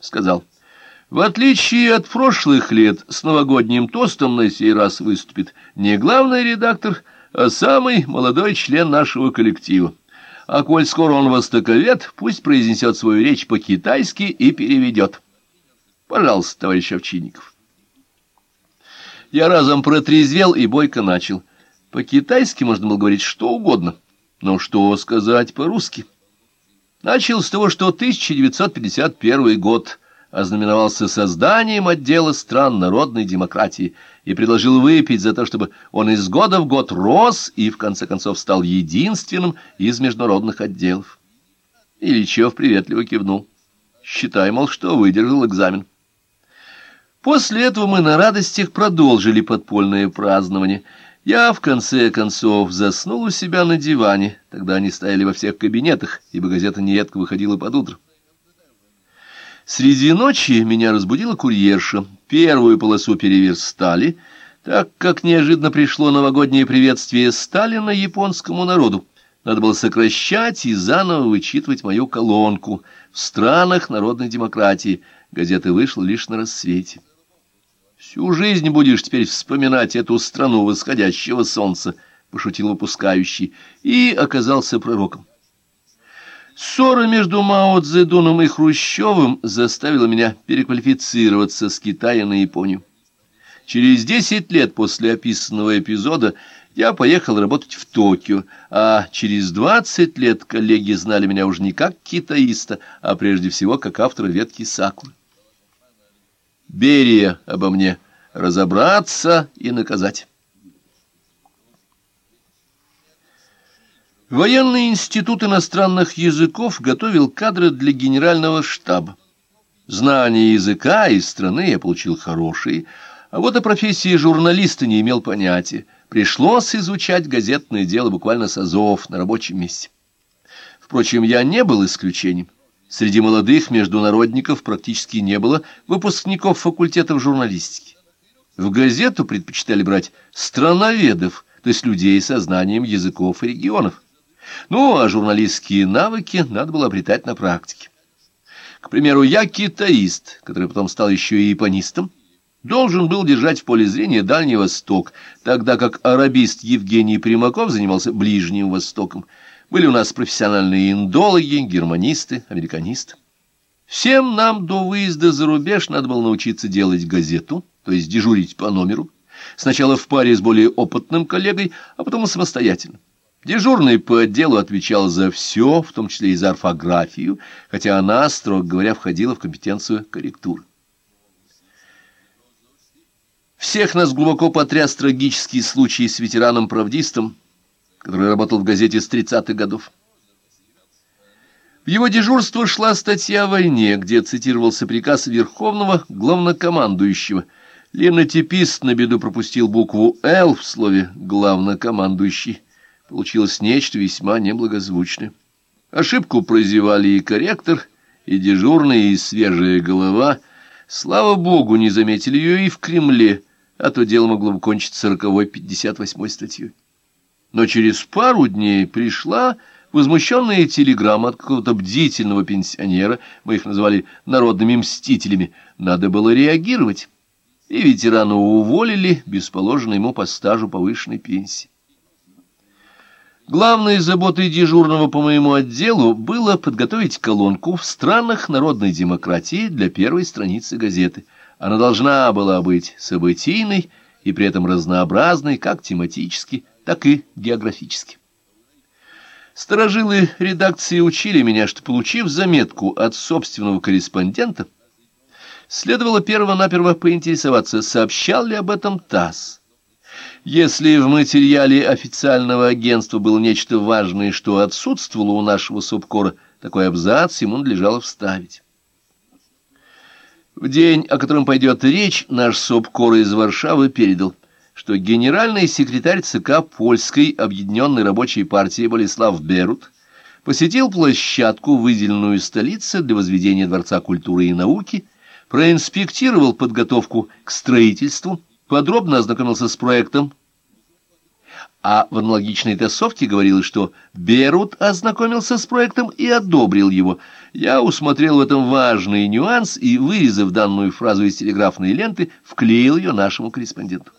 сказал, «В отличие от прошлых лет, с новогодним тостом на сей раз выступит не главный редактор, а самый молодой член нашего коллектива. А коль скоро он востоковед, пусть произнесет свою речь по-китайски и переведет. Пожалуйста, товарищ Овчинников». Я разом протрезвел и бойко начал. По-китайски можно было говорить что угодно, но что сказать по-русски? Начал с того, что 1951 год ознаменовался созданием отдела стран народной демократии и предложил выпить за то, чтобы он из года в год рос и, в конце концов, стал единственным из международных отделов. Ильичев приветливо кивнул. Считай, мол, что выдержал экзамен. После этого мы на радостях продолжили подпольное празднование — я, в конце концов, заснул у себя на диване. Тогда они стояли во всех кабинетах, ибо газета нередко выходила под утро. Среди ночи меня разбудила курьерша. Первую полосу переверстали, так как неожиданно пришло новогоднее приветствие Сталина японскому народу. Надо было сокращать и заново вычитывать мою колонку. В странах народной демократии газета вышла лишь на рассвете. Всю жизнь будешь теперь вспоминать эту страну восходящего солнца, — пошутил выпускающий, и оказался пророком. Ссора между Мао Цзэдуном и Хрущевым заставила меня переквалифицироваться с Китая на Японию. Через десять лет после описанного эпизода я поехал работать в Токио, а через двадцать лет коллеги знали меня уже не как китаиста, а прежде всего как автора ветки Сакуры. Берия обо мне разобраться и наказать. Военный институт иностранных языков готовил кадры для генерального штаба. Знания языка и страны я получил хорошие, а вот о профессии журналиста не имел понятия. Пришлось изучать газетное дело буквально с азов на рабочем месте. Впрочем, я не был исключением. Среди молодых международников практически не было выпускников факультетов журналистики. В газету предпочитали брать страноведов, то есть людей со знанием языков и регионов. Ну, а журналистские навыки надо было обретать на практике. К примеру, я китаист, который потом стал еще и японистом, должен был держать в поле зрения Дальний Восток, тогда как арабист Евгений Примаков занимался Ближним Востоком – были у нас профессиональные индологи, германисты, американисты. Всем нам до выезда за рубеж надо было научиться делать газету, то есть дежурить по номеру, сначала в паре с более опытным коллегой, а потом и самостоятельно. Дежурный по отделу отвечал за все, в том числе и за орфографию, хотя она, строго говоря, входила в компетенцию корректуры. Всех нас глубоко потряс трагический случай с ветераном-правдистом, который работал в газете с 30-х годов. В его дежурство шла статья о войне, где цитировался приказ Верховного Главнокомандующего. Ленотипист на беду пропустил букву «Л» в слове «главнокомандующий». Получилось нечто весьма неблагозвучное. Ошибку прозевали и корректор, и дежурный, и свежая голова. Слава богу, не заметили ее и в Кремле, а то дело могло бы кончиться пятьдесят восьмой статьей. Но через пару дней пришла возмущенная телеграмма от какого-то бдительного пенсионера, мы их называли народными мстителями, надо было реагировать. И ветерана уволили без ему по стажу повышенной пенсии. Главной заботой дежурного по моему отделу было подготовить колонку в странах народной демократии для первой страницы газеты. Она должна была быть событийной и при этом разнообразной как тематически, так и географически. Сторожилы редакции учили меня, что, получив заметку от собственного корреспондента, следовало перво-наперво поинтересоваться, сообщал ли об этом ТАСС. Если в материале официального агентства было нечто важное, что отсутствовало у нашего субкора, такой абзац ему надлежало вставить. В день, о котором пойдет речь, наш субкор из Варшавы передал – что генеральный секретарь ЦК Польской объединенной рабочей партии Болеслав Берут посетил площадку, выделенную столице для возведения Дворца культуры и науки, проинспектировал подготовку к строительству, подробно ознакомился с проектом, а в аналогичной тасовке говорилось, что Берут ознакомился с проектом и одобрил его. Я усмотрел в этом важный нюанс и, вырезав данную фразу из телеграфной ленты, вклеил ее нашему корреспонденту.